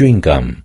chewing gum.